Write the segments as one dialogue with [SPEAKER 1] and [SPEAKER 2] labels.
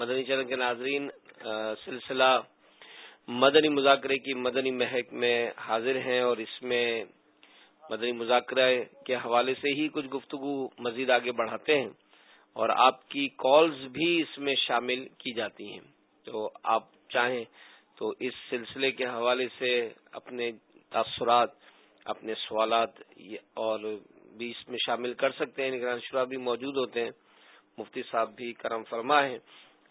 [SPEAKER 1] مدنی چرن کے ناظرین سلسلہ مدنی مذاکرے کی مدنی مہک میں حاضر ہیں اور اس میں مدنی مذاکرہ کے حوالے سے ہی کچھ گفتگو مزید آگے بڑھاتے ہیں اور آپ کی کالز بھی اس میں شامل کی جاتی ہیں۔ تو آپ چاہیں تو اس سلسلے کے حوالے سے اپنے تاثرات، اپنے سوالات اور بھی اس میں شامل کر سکتے ہیں۔ نگران شرح بھی موجود ہوتے ہیں۔ مفتی صاحب بھی کرم فرما ہے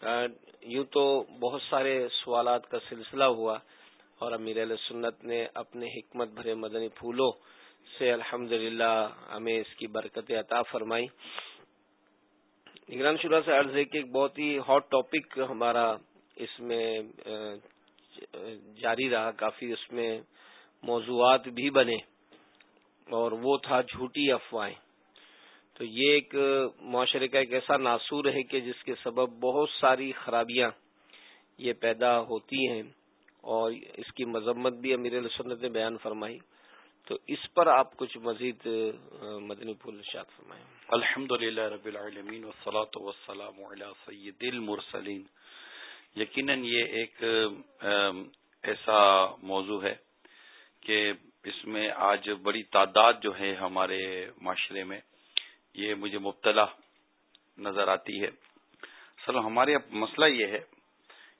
[SPEAKER 1] یوں تو بہت سارے سوالات کا سلسلہ ہوا اور امیر علیہ سنت نے اپنے حکمت بھرے مدنی پھولوں سے الحمد ہمیں اس کی برکت عطا فرمائی۔ نگران شورا سے عرض ہے کہ ایک بہت ہی ہاٹ ٹاپک ہمارا اس میں جاری رہا، کافی اس میں موضوعات بھی بنے اور وہ تھا جھوٹی افواہیں۔ تو یہ ایک معاشرے کا ایک ایسا ناسور ہے کہ جس کے سبب بہت ساری خرابیاں یہ پیدا ہوتی ہیں اور اس کی مذمت بھی امیر سنت نے بیان فرمائی۔ تو اس پر آپ کچھ مزید مدنی پھول شاد فرمائیں۔
[SPEAKER 2] الحمد للہ رب العالمین وسلاۃ وسلام سید المرسلین۔ یقیناً یہ ایک ایسا موضوع ہے کہ اس میں آج بڑی تعداد جو ہے ہمارے معاشرے میں یہ مجھے مبتلا نظر آتی ہے۔ سر ہمارے مسئلہ یہ ہے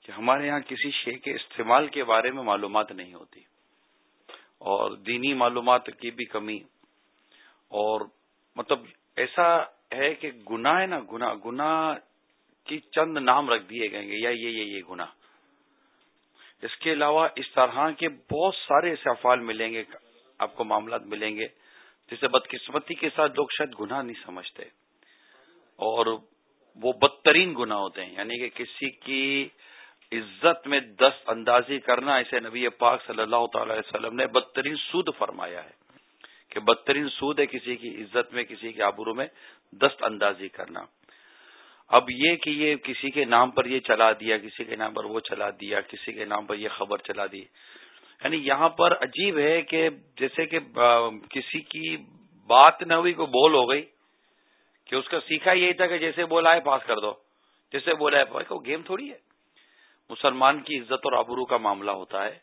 [SPEAKER 2] کہ ہمارے یہاں کسی شے کے استعمال کے بارے میں معلومات نہیں ہوتی۔ اور دینی معلومات کی بھی کمی۔ اور مطلب ایسا ہے کہ گناہ ہے نا گنا گنا کی چند نام رکھ دیے گئیں گے یا یہ یہ یہ گنا اس کے علاوہ اس طرح کے بہت سارے ایسے افعال ملیں گے، آپ کو معاملات ملیں گے۔ جسے بدقسمتی کے ساتھ لوگ شاید گناہ نہیں سمجھتے اور وہ بدترین گناہ ہوتے ہیں۔ یعنی کہ کسی کی عزت میں دست اندازی کرنا ایسے نبی پاک صلی اللہ تعالی وسلم نے بدترین سود فرمایا ہے کہ بدترین سود ہے کسی کی عزت میں، کسی کے آبرو میں دست اندازی کرنا۔ اب یہ کہ یہ کسی کے نام پر یہ چلا دیا، کسی کے نام پر وہ چلا دیا، کسی کے نام پر یہ خبر چلا دی یعنی یہاں پر عجیب ہے کہ جیسے کہ کسی کی بات نہ ہوئی کو بول ہو گئی کہ اس کا سیکھا یہی تھا کہ جیسے بولا ہے، پاس کر دو۔ جیسے بولا ہے وہ گیم تھوڑی ہے۔ مسلمان کی عزت اور آبرو کا معاملہ ہوتا ہے۔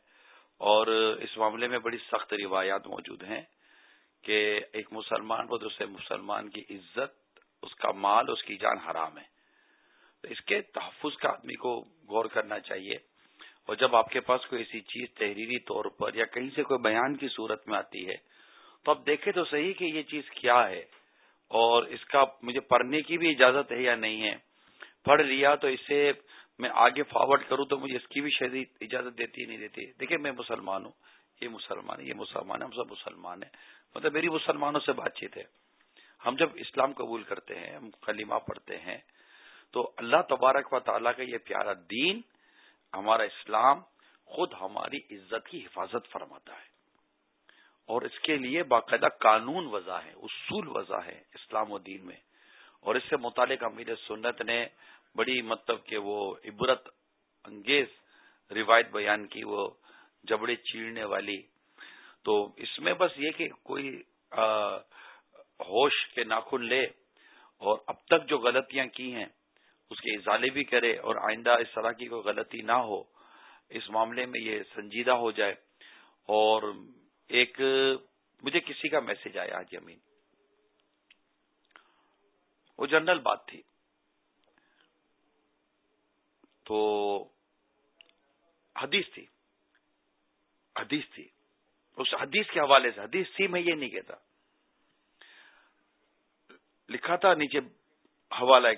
[SPEAKER 2] اور اس معاملے میں بڑی سخت روایات موجود ہیں کہ ایک مسلمان کو دوسرے مسلمان کی عزت، اس کا مال، اس کی جان حرام ہے۔ تو اس کے تحفظ کا آدمی کو غور کرنا چاہیے۔ اور جب آپ کے پاس کوئی ایسی چیز تحریری طور پر یا کہیں سے کوئی بیان کی صورت میں آتی ہے، تو آپ دیکھیں تو صحیح کہ یہ چیز کیا ہے اور اس کا مجھے پڑھنے کی بھی اجازت ہے یا نہیں ہے۔ پڑھ لیا تو اسے میں آگے فارورڈ کروں تو مجھے اس کی بھی شدید اجازت دیتی نہیں دیتی دیکھیں میں مسلمان ہوں۔ یہ مسلمان ہے یہ مسلمان ہے ہم سب مسلمان ہیں۔ مطلب میری مسلمانوں سے بات چیت ہے۔ ہم جب اسلام قبول کرتے ہیں، ہم کلیمہ پڑھتے ہیں، تو اللہ تبارک و تعالیٰ کا یہ پیارا دین ہمارا اسلام خود ہماری عزت کی حفاظت فرماتا ہے۔ اور اس کے لیے باقاعدہ قانون وضع ہے، اصول وضع ہے اسلام و دین میں۔ اور اس سے متعلق امیر سنت نے بڑی مطلب کہ وہ عبرت انگیز روایت بیان کی، وہ جبڑے چیڑنے والی۔ تو اس میں بس یہ کہ کوئی ہوش کے ناخن لے اور اب تک جو غلطیاں کی ہیں اس کے ازالے بھی کرے اور آئندہ اس طرح کی کوئی غلطی نہ ہو، اس معاملے میں یہ سنجیدہ ہو جائے۔ اور ایک، مجھے کسی کا میسج آیا آج امین۔ وہ جنرل بات تھی۔ تو حدیث تھی۔ حدیث تھی۔ اس حدیث کے حوالے سے، حدیث تھی میں یہ نہیں کہتا۔ لکھا تھا نیچے حوالہ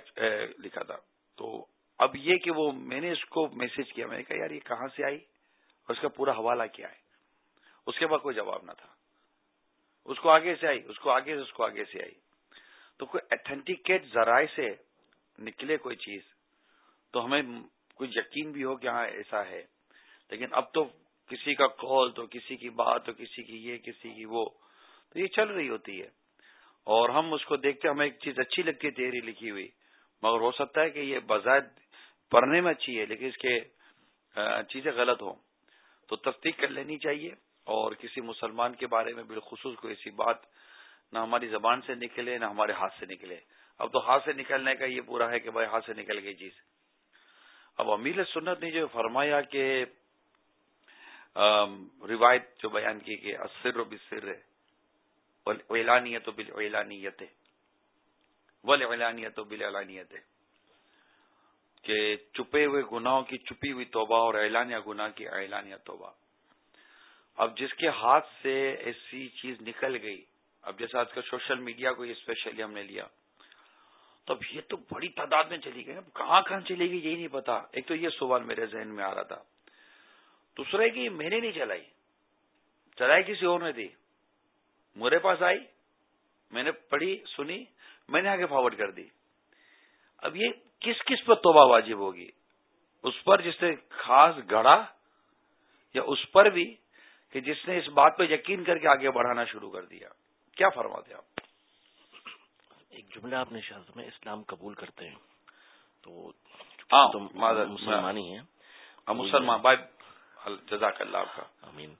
[SPEAKER 2] لکھا تھا۔ تو اب یہ کہ وہ میں نے اس کو میسج کیا، میں نے کہا، یار، یہ کہاں سے آئی؟ اور اس کا پورا حوالہ کیا ہے؟ اس کے بعد کوئی جواب نہ تھا۔ اس کو آگے سے آئی، اس کو آگے سے، اس کو آگے سے آئی۔ تو کوئی اتھینٹیکیٹ ذرائع سے نکلے کوئی چیز، تو ہمیں کوئی یقین بھی ہو کہ ہاں ایسا ہے۔ لیکن اب تو کسی کا کال تو کسی کی بات، تو کسی کی یہ، کسی کی وہ، تو یہ چل رہی ہوتی ہے۔ اور ہم اس کو دیکھتے ہمیں ایک چیز اچھی لگتی ہے تیری لکھی ہوئی۔ مگر ہو سکتا ہے کہ یہ بظاہر پڑھنے میں اچھی ہے، لیکن اس کے چیزیں غلط ہوں۔ تو تصدیق کر لینی چاہیے اور کسی مسلمان کے بارے میں بالخصوص کوئی ایسی بات نہ ہماری زبان سے نکلے، نہ ہمارے ہاتھ سے نکلے۔ اب تو ہاتھ سے نکلنے کا یہ پورا ہے کہ بھائی ہاتھ سے نکل گئی چیز۔ اب امیر سنت نے جو فرمایا کہ روایت جو بیان کی کہ اسر و بسر اعلانیت و بل اعلانیت ول اعلانیت بل اعلانیت کہ چپے ہوئے گناہوں کی چپی ہوئی توبہ اور اعلانیہ گناہ کی اعلانیہ توبہ. اب جس کے ہاتھ سے ایسی چیز نکل گئی، اب جیسے آج کل سوشل میڈیا کو اسپیشلی ہم نے لیا، تو اب یہ تو بڑی تعداد میں چلی گئی، اب کہاں کہاں چلی گئی یہی نہیں پتا۔ ایک تو یہ سوال میرے ذہن میں آ رہا تھا۔ دوسرا کہ میں نے نہیں چلائی چلائی کسی اور نے تھی میرے پاس آئی میں نے پڑھی سنی میں نے آگے فارورڈ کر دی۔ اب یہ کس کس پر توبہ واجب ہوگی؟ اس پر جس نے خاص گڑا یا اس پر بھی کہ جس نے اس بات پہ یقین کر کے آگے بڑھانا شروع کر دیا؟ کیا فرماتے آپ؟
[SPEAKER 3] ایک جملہ آپ نے شاہ میں اسلام قبول کرتے ہیں تو
[SPEAKER 2] ہاں
[SPEAKER 3] مسلمانی ہیں۔
[SPEAKER 2] ہاں، مسلمان بھائی جزاک اللہ کا۔
[SPEAKER 3] امین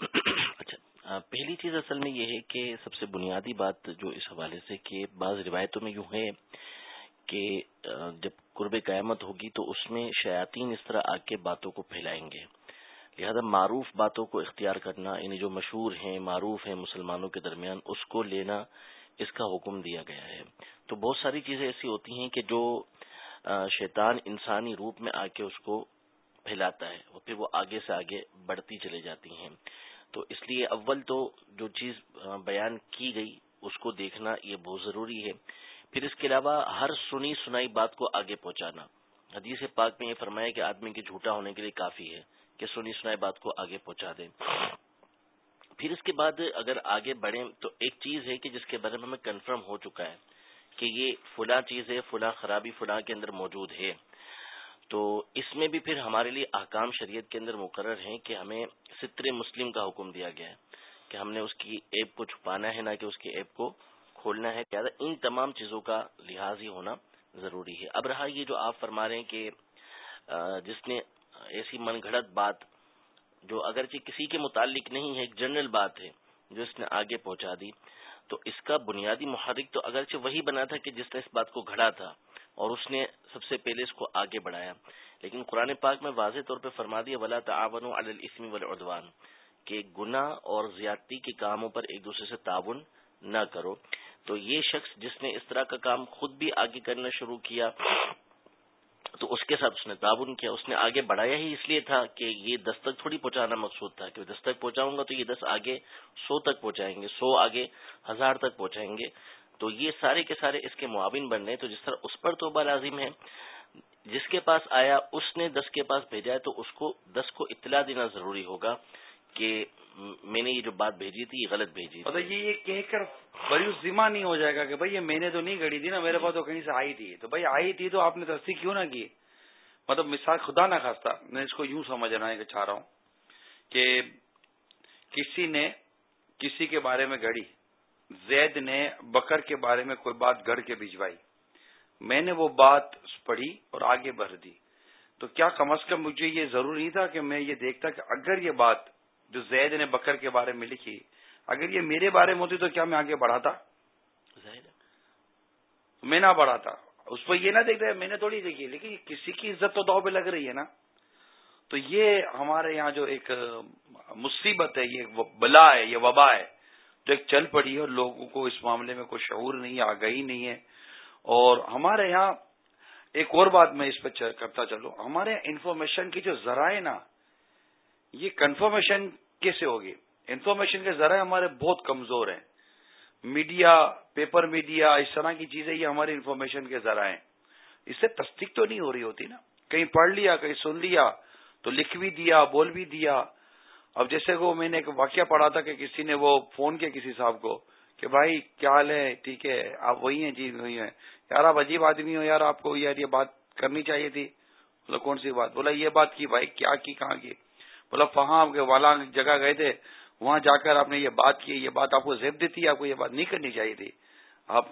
[SPEAKER 3] اچھا پہلی چیز اصل میں یہ ہے کہ سب سے بنیادی بات جو اس حوالے سے کہ بعض روایتوں میں یوں ہے کہ جب قرب قیامت ہوگی تو اس میں شیاطین اس طرح آ کے باتوں کو پھیلائیں گے۔ لہذا معروف باتوں کو اختیار کرنا یعنی جو مشہور ہیں، معروف ہیں مسلمانوں کے درمیان، اس کو لینا اس کا حکم دیا گیا ہے۔ تو بہت ساری چیزیں ایسی ہوتی ہیں کہ جو شیطان انسانی روپ میں آ کے اس کو پھیلاتا ہے اور پھر وہ آگے سے آگے بڑھتی چلے جاتی ہیں۔ تو اس لیے اول تو جو چیز بیان کی گئی، اس کو دیکھنا یہ بہت ضروری ہے۔ پھر اس کے علاوہ ہر سنی سنائی بات کو آگے پہنچانا۔ حدیث پاک میں یہ فرمایا کہ آدمی کے جھوٹا ہونے کے لیے کافی ہے کہ سنی سنائی بات کو آگے پہنچا دیں پھر اس کے بعد اگر آگے بڑھیں تو ایک چیز ہے کہ جس کے بارے میں ہمیں کنفرم ہو چکا ہے کہ یہ فلاں چیز ہے، فلاں خرابی فلاں کے اندر موجود ہے۔ تو اس میں بھی پھر ہمارے لیے احکام شریعت کے اندر مقرر ہیں کہ ہمیں ستر مسلم کا حکم دیا گیا ہے کہ ہم نے اس کی ایپ کو چھپانا ہے، نہ کہ اس کی ایپ کو کھولنا ہے۔ لہٰذا ان تمام چیزوں کا لحاظ ہی ہونا ضروری ہے۔ اب رہا یہ جو آپ فرما رہے ہیں کہ جس نے ایسی من گھڑت بات جو اگرچہ کسی کے متعلق نہیں ہے، ایک جنرل بات ہے جو اس نے آگے پہنچا دی، تو اس کا بنیادی محرک تو اگرچہ وہی بنا تھا کہ جس نے اس بات کو گھڑا تھا اور اس نے سب سے پہلے اس کو آگے بڑھایا۔ لیکن قرآن پاک میں واضح طور پہ فرما دیا، ولا تعاون الاسم والعدوان۔ کہ گناہ اور زیادتی کے کاموں پر ایک دوسرے سے تعاون نہ کرو۔ تو یہ شخص جس نے اس طرح کا کام خود بھی آگے کرنا شروع کیا، تو اس کے ساتھ اس نے تعاون کیا۔ اس نے آگے بڑھایا ہی اس لیے تھا کہ یہ دس تک تھوڑی پہنچانا مقصود تھا کہ دس تک پہنچاؤں گا تو یہ دس آگے سو تک پہنچائیں گے، سو آگے ہزار تک پہنچائیں گے۔ تو یہ سارے کے سارے اس کے معاون بن رہے ہیں۔ تو جس طرح اس پر توبہ لازم ہے، جس کے پاس آیا، اس نے دس کے پاس بھیجا ہے، تو اس کو دس کو اطلاع دینا ضروری ہوگا کہ میں نے یہ جو بات بھیجی تھی، یہ غلط بھیجی
[SPEAKER 2] تھی۔ یہ کہہ کر بڑی ذمہ نہیں ہو جائے گا کہ بھائی یہ میں نے تو نہیں گڑی تھی نا، میرے پاس تو کہیں سے آئی تھی۔ تو بھائی آئی تھی تو آپ نے تصدیق کیوں نہ کی؟ مطلب مثال خدا نہ خاصتا میں اس کو یوں سمجھنا چاہ اچھا رہا ہوں کہ کسی نے کسی کے بارے میں گڑی۔ زید نے بکر کے بارے میں کوئی بات گڑ کے بھجوائی۔ میں نے وہ بات پڑھی اور آگے بڑھ دی۔ تو کیا کم از کم مجھے یہ ضرور نہیں تھا کہ میں یہ دیکھتا کہ اگر یہ بات جو زید نے بکر کے بارے میں لکھی اگر یہ میرے بارے میں ہوتی تو کیا میں آگے بڑھاتا؟ میں نہ بڑھاتا۔ اس پہ یہ نہ دیکھتا میں نے تھوڑی دیکھی لیکن کسی کی عزت تو دو پہ لگ رہی ہے نا۔ تو یہ ہمارے یہاں جو ایک مصیبت ہے یہ بلا ہے یہ وبا ہے۔ جو ایک چل پڑی ہے اور لوگوں کو اس معاملے میں کوئی شعور نہیں ہے آگہی نہیں ہے۔ اور ہمارے یہاں ایک اور بات میں اس پہ کرتا چلوں۔ ہمارے انفارمیشن کی جو ذرائع نا، یہ کنفرمیشن کیسے ہوگی؟ انفارمیشن کے ذرائع ہمارے بہت کمزور ہیں۔ میڈیا پیپر میڈیا اس طرح کی چیزیں یہ ہماری انفارمیشن کے ذرائع ہیں۔ اس سے تصدیق تو نہیں ہو رہی ہوتی نا۔ کہیں پڑھ لیا، کہیں سن لیا، تو لکھ بھی دیا، بول بھی دیا۔ اب جیسے وہ میں نے ایک واقعہ پڑھا تھا کہ کسی نے وہ فون کیا کسی صاحب کو کہ بھائی، کیا حال ہے؟ ٹھیک ہے، آپ وہی ہیں جی وہی ہیں۔ یار، آپ عجیب آدمی ہو یار، آپ کو یار یہ بات کرنی چاہیے تھی۔ بولا، کون سی بات؟ بولا، یہ بات کی بھائی، کیا کی، کہاں کی؟ بولا فہاں آپ کے والا جگہ گئے تھے۔ وہاں جا کر آپ نے یہ بات کی، یہ بات آپ کو زیب دیتی، آپ کو یہ بات نہیں کرنی چاہیے تھی۔ آپ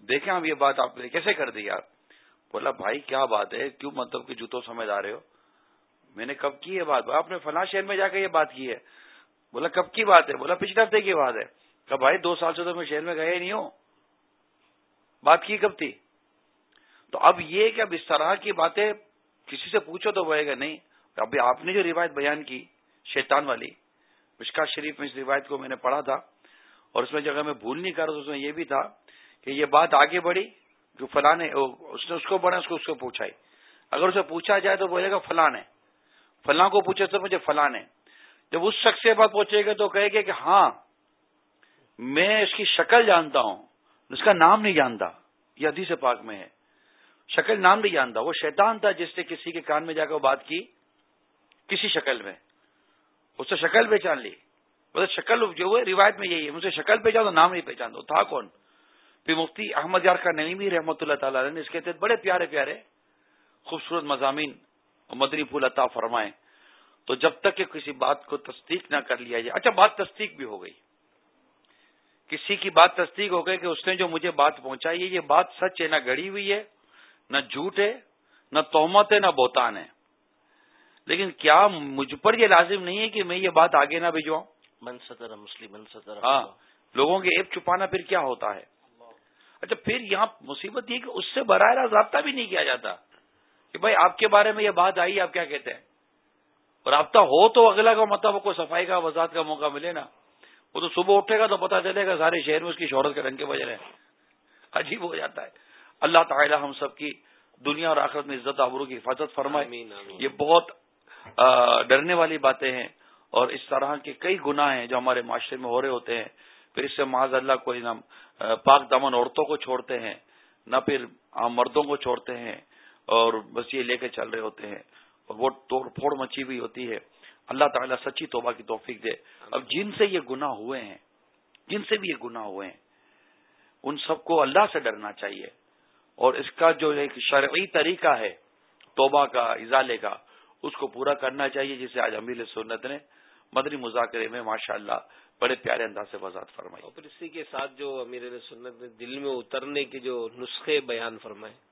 [SPEAKER 2] دیکھیں، آپ یہ بات آپ کیسے کر دی آپ بولا، بھائی، کیا بات ہے؟ کیوں مطلب کہ جوتوں سمجھ آ رہے ہو؟ میں نے کب کی یہ بات؟ آپ نے فلاں شہر میں جا کے یہ بات کی ہے۔ بولا، کب کی بات ہے؟ بولا، پچھلے ہفتے کی بات ہے۔ کہ بھائی، دو سال سے تو میں شہر میں گئے نہیں ہوں۔ بات کی کب تھی؟ تو اب یہ کہ اب اس طرح کی باتیں کسی سے پوچھو تو بولے گا، نہیں۔ ابھی آپ نے جو روایت بیان کی، شیطان والی، مشکا شریف میں اس روایت کو میں نے پڑھا تھا، اور اس میں جگہ میں بھول نہیں کر رہا اس میں یہ بھی تھا کہ یہ بات آگے بڑھی، جو فلاں اس نے اس کو بڑھا، اس کو اس کو پوچھائی۔ اگر اسے پوچھا جائے تو بولے گا، فلاں ہے فلاں کو پوچھے تو مجھے فلاں ہے جب اس شخص سے بات پوچھے گا تو کہے گا کہ ہاں میں اس کی شکل جانتا ہوں، اس کا نام نہیں جانتا، یہ حدیث پاک میں ہے۔ شکل نام نہیں جانتا، وہ شیطان تھا جس نے کسی کے کان میں جا کر بات کی کسی شکل میں۔ اس سے شکل پہچان لی۔ مطلب شکل جو ہے، روایت میں یہی ہے، مجھے شکل پہچان تو نام نہیں پہچان دو تھا کون؟ پھر مفتی احمد یار کا نئی رحمۃ اللہ تعالی نے اس کے تحت بڑے پیارے پیارے خوبصورت مضامین مدنی پھول عطا فرمائے۔ تو جب تک کہ کسی بات کو تصدیق نہ کر لیا جائے اچھا بات تصدیق بھی ہو گئی۔ کسی کی بات تصدیق ہو گئی کہ اس نے جو مجھے بات پہنچائی ہے یہ بات سچ ہے نہ گڑی ہوئی ہے نہ جھوٹ ہے نہ تومت ہے نہ بوتان ہے۔ لیکن کیا مجھ پر یہ لازم نہیں ہے کہ میں یہ بات آگے نہ بھیجواؤں؟
[SPEAKER 3] من سطر مسلم من سطر
[SPEAKER 2] ہاں لوگوں کے ایپ چھپانا پھر کیا ہوتا ہے؟ اچھا پھر یہاں مصیبت یہ کہ اس سے براہ راست رابطہ بھی نہیں کیا جاتا۔ کہ بھائی آپ کے بارے میں یہ بات آئی آپ کیا کہتے ہیں؟ اور رابطہ ہو تو اگلا کا مطلب کوئی صفائی کا وضاحت کا موقع ملے نا۔ وہ تو صبح اٹھے گا تو پتا چلے گا سارے شہر میں اس کی شہرت کے رنگ کے وجہ عجیب ہو جاتا ہے۔ اللہ تعالیٰ ہم سب کی دنیا اور آخرت میں عزت آبرو کی حفاظت فرمائے۔ یہ بہت ڈرنے والی باتیں ہیں۔ اور اس طرح کے کئی گناہ ہیں جو ہمارے معاشرے میں ہو رہے ہوتے ہیں۔ پھر اس سے معاذ اللہ کوئی نہ پاک دمن عورتوں کو چھوڑتے ہیں نہ پھر عام مردوں کو چھوڑتے ہیں۔ اور بس یہ لے کے چل رہے ہوتے ہیں اور وہ توڑ پھوڑ مچی ہوئی ہوتی ہے۔ اللہ تعالیٰ سچی توبہ کی توفیق دے۔ اب جن سے یہ گناہ ہوئے ہیں، جن سے بھی یہ گناہ ہوئے ہیں، ان سب کو اللہ سے ڈرنا چاہیے۔ اور اس کا جو ایک شرعی طریقہ ہے توبہ کا، ازالے کا، اس کو پورا کرنا چاہیے، جسے آج امیر سنت نے مدنی مذاکرے میں ماشاء اللہ بڑے پیارے انداز سے وضاحت فرمائی۔
[SPEAKER 1] اور اسی کے ساتھ جو امیر سنت نے دل میں اترنے کے جو نسخے بیان فرمائے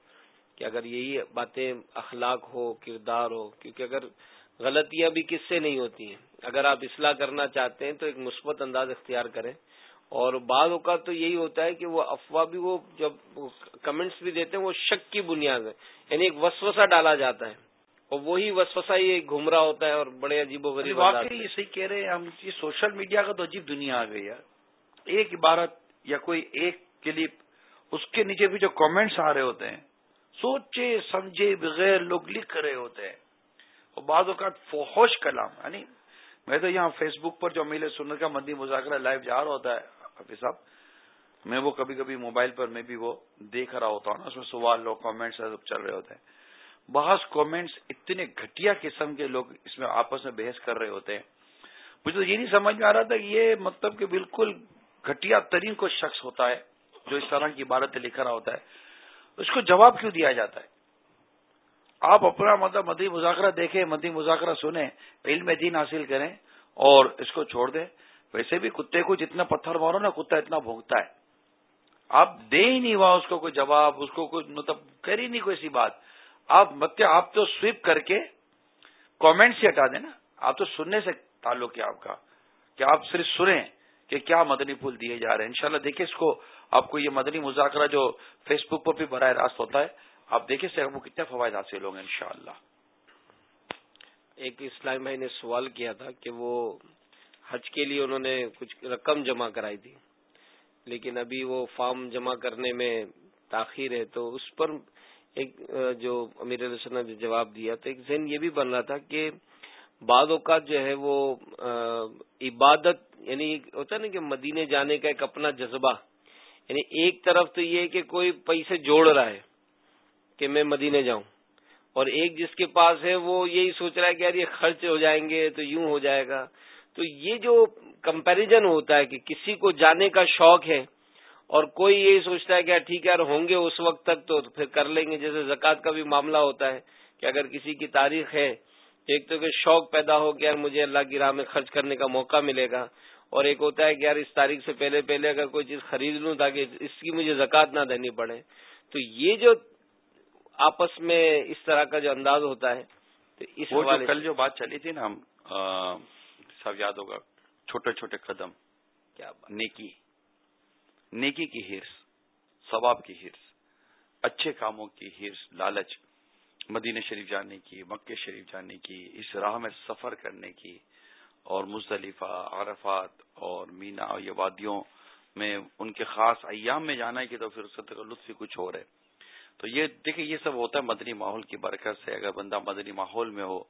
[SPEAKER 1] کہ اگر یہی باتیں اخلاق ہو کردار ہو کیونکہ اگر غلطیاں بھی کس سے نہیں ہوتی ہیں؟ اگر آپ اصلاح کرنا چاہتے ہیں تو ایک مثبت انداز اختیار کریں۔ اور بعض اوقات تو یہی ہوتا ہے کہ وہ افواہ بھی وہ جب کمنٹس بھی دیتے ہیں وہ شک کی بنیاد ہے۔ یعنی ایک وسوسہ ڈالا جاتا ہے۔ اور وہی وسوسہ یہ گھوم رہا ہوتا ہے اور بڑے عجیب و غریب
[SPEAKER 2] واقعی یہ صحیح کہہ رہے ہیں ہم یہ سوشل میڈیا کا تو عجیب دنیا آ گئی ہے۔ ایک عبارت یا کوئی ایک کلپ اس کے نیچے بھی جو کامنٹس آ رہے ہوتے ہیں سوچے، سمجھے بغیر لوگ لکھ رہے ہوتے ہیں۔ اور بعض اوقات فوہوش کلام یعنی میں تو یہاں فیس بک پر جو میلے سننے کا مدی مذاکرہ لائیو جا رہا ہوتا ہے، حافظ صاحب، میں وہ کبھی کبھی موبائل پر میں بھی وہ دیکھ رہا ہوتا ہوں نا، اس میں سوال لوگ کامنٹس سب چل رہے ہوتے ہیں۔ بعض کامنٹس اتنے گھٹیا قسم کے لوگ اس میں آپس میں بحث کر رہے ہوتے ہیں۔ مجھے تو یہ نہیں سمجھ میں آ رہا تھا کہ یہ مطلب کہ بالکل گھٹیا ترین کوئی شخص ہوتا ہے جو اس طرح کی عبارتیں لکھ رہا ہوتا ہے۔ اس کو جواب کیوں دیا جاتا ہے؟ آپ اپنا مطلب مدی مذاکرہ دیکھیں مدی مذاکرہ سنیں، علم دین حاصل کریں اور اس کو چھوڑ دیں۔ ویسے بھی کتے کو جتنا پتھر مارو نا، کتا اتنا بھونکتا ہے۔ آپ دے ہی نہیں وہاں اس کو کوئی جواب، اس کو کوئی مطلب کر ہی نہیں کوئی ایسی بات۔ آپ مطلب آپ تو سویپ کر کے کامنٹ سے ہٹا دیں نا۔ آپ تو سننے سے تعلق ہے آپ کا۔ کہ آپ صرف سنیں کہ کیا مدنی پھول دیے جا رہے ہیں۔ انشاءاللہ دیکھیں اس کو آپ کو یہ مدنی مذاکرہ جو فیس بک پر بھی براہ راست ہوتا ہے، آپ دیکھیں سے وہ کتنے فوائد حاصل ہوں گے انشاءاللہ۔
[SPEAKER 1] ایک اسلام بھائی نے سوال کیا تھا کہ وہ حج کے لیے انہوں نے کچھ رقم جمع کرائی تھی، لیکن ابھی وہ فارم جمع کرنے میں تاخیر ہے، تو اس پر ایک، جو امیر علیہ نے جواب دیا تو ایک ذہن یہ بھی بن رہا تھا کہ بعض اوقات جو ہے وہ عبادت یعنی ہوتا ہے نا کہ مدینے جانے کا ایک اپنا جذبہ یعنی ایک طرف تو یہ کہ کوئی پیسے جوڑ رہا ہے کہ میں مدینے جاؤں اور ایک جس کے پاس ہے وہ یہی سوچ رہا ہے کہ یار یہ خرچ ہو جائیں گے تو یوں ہو جائے گا۔ تو یہ جو کمپیریزن ہوتا ہے کہ کسی کو جانے کا شوق ہے اور کوئی یہی سوچتا ہے کہ یار ٹھیک ہے یار ہوں گے اس وقت تک تو پھر کر لیں گے۔ جیسے زکوٰۃ کا بھی معاملہ ہوتا ہے کہ اگر کسی کی تاریخ ہے ایک تو کہ شوق پیدا ہو کہ یار مجھے اللہ کی راہ میں خرچ کرنے کا موقع ملے گا۔ اور ایک ہوتا ہے کہ یار اس تاریخ سے پہلے پہلے اگر کوئی چیز خرید لوں تاکہ اس کی مجھے زکوٰۃ نہ دینی پڑے تو یہ جو آپس میں اس طرح کا جو انداز ہوتا ہے تو اس
[SPEAKER 2] وہ جو کل جو بات چلی تھی نا ہم سب یاد ہوگا چھوٹے چھوٹے قدم کیا نیکی نیکی کی ہرس ثواب کی ہرس اچھے کاموں کی ہرس لالچ مدینہ شریف جانے کی مکہ شریف جانے کی اس راہ میں سفر کرنے کی اور مصطلفہ عرفات اور مینا اور یہ وادیوں میں ان کے خاص ایام میں جانا ہے کہ تو پھر اس کا لطف ہی کچھ اور ہے۔ تو یہ دیکھیں یہ سب ہوتا ہے مدنی ماحول کی برکت سے۔ اگر بندہ مدنی ماحول میں ہو،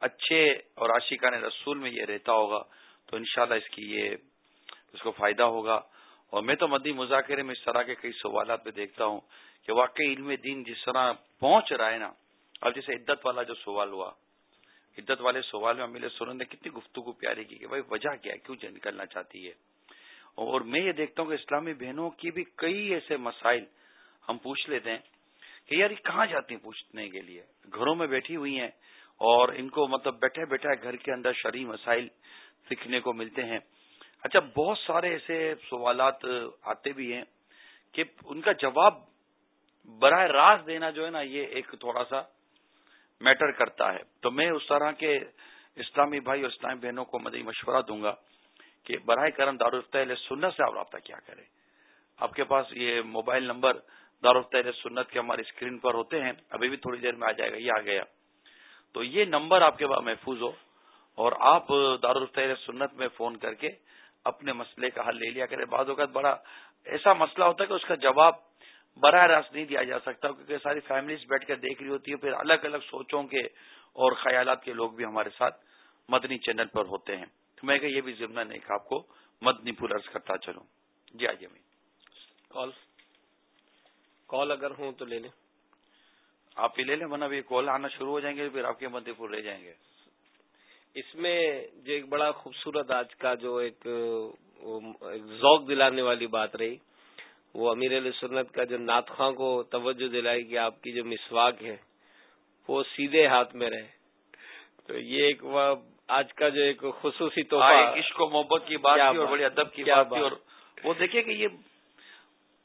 [SPEAKER 2] اچھے اور عاشقان رسول میں یہ رہتا ہوگا، تو انشاءاللہ اس کی یہ، اس کو فائدہ ہوگا۔ اور میں تو مدنی مذاکرے میں اس طرح کے کئی سوالات پہ دیکھتا ہوں کہ واقعی علم دین جس طرح پہنچ رہا ہے نا، اب جیسے عدت والا جو سوال ہوا عدت والے سوال میں امیل سورن نے کتنی گفتگو پیاری کی کہ بھائی وجہ کیا ہے؟ کیوں نکلنا چاہتی ہے؟ اور میں یہ دیکھتا ہوں کہ اسلامی بہنوں کی بھی کئی ایسے مسائل ہم پوچھ لیتے ہیں کہ یار یہ کہاں جاتی ہیں پوچھنے کے لیے؟ گھروں میں بیٹھی ہوئی ہیں اور ان کو مطلب بیٹھے بیٹھے گھر کے اندر شرعی مسائل سیکھنے کو ملتے ہیں۔ اچھا بہت سارے ایسے سوالات آتے بھی ہیں کہ ان کا جواب براہ راست دینا جو ہے نا، یہ ایک تھوڑا سا میٹر کرتا ہے۔ تو میں اس طرح کے اسلامی بھائی اور اسلامی بہنوں کو مدعی مشورہ دوں گا کہ براہ کرم دارالفتہ سنت سے آپ رابطہ کیا کریں۔ آپ کے پاس یہ موبائل نمبر دارالفتہ سنت کے ہمارے اسکرین پر ہوتے ہیں۔ ابھی بھی تھوڑی دیر میں آ جائے گا، یہ آ گیا۔ تو یہ نمبر آپ کے پاس محفوظ ہو اور آپ دارالفتہ سنت میں فون کر کے اپنے مسئلے کا حل لے لیا کرے بعض اوقات بڑا ایسا مسئلہ ہوتا ہے کہ اس کا جواب براہ راست نہیں دیا جا سکتا کیونکہ ساری فیملیز بیٹھ کر دیکھ رہی ہوتی ہے پھر الگ الگ سوچوں کے اور خیالات کے لوگ بھی ہمارے ساتھ مدنی چینل پر ہوتے ہیں۔ تو میں کہ یہ بھی ضمن ایک آپ کو مدنی پھول عرض کرتا چلوں۔ جی میں
[SPEAKER 1] کال۔ کال اگر ہوں تو لے لیں۔
[SPEAKER 2] آپ ہی لے لیں ورنہ کال آنا شروع ہو جائیں گے پھر آپ کے مدنی پھول رہ جائیں گے۔
[SPEAKER 1] اس میں جو ایک بڑا خوبصورت آج کا جو ایک ذوق دلانے والی بات رہی۔ وہ امیر علیہ سنت کا جو ناتخواں کو توجہ دلائی کہ آپ کی جو مسواک ہے وہ سیدھے ہاتھ میں رہے۔ تو یہ ایک آج کا جو ایک خصوصی تو
[SPEAKER 2] عشق و محبت کی بات اور بڑی ادب کی بات اور وہ دیکھیں کہ یہ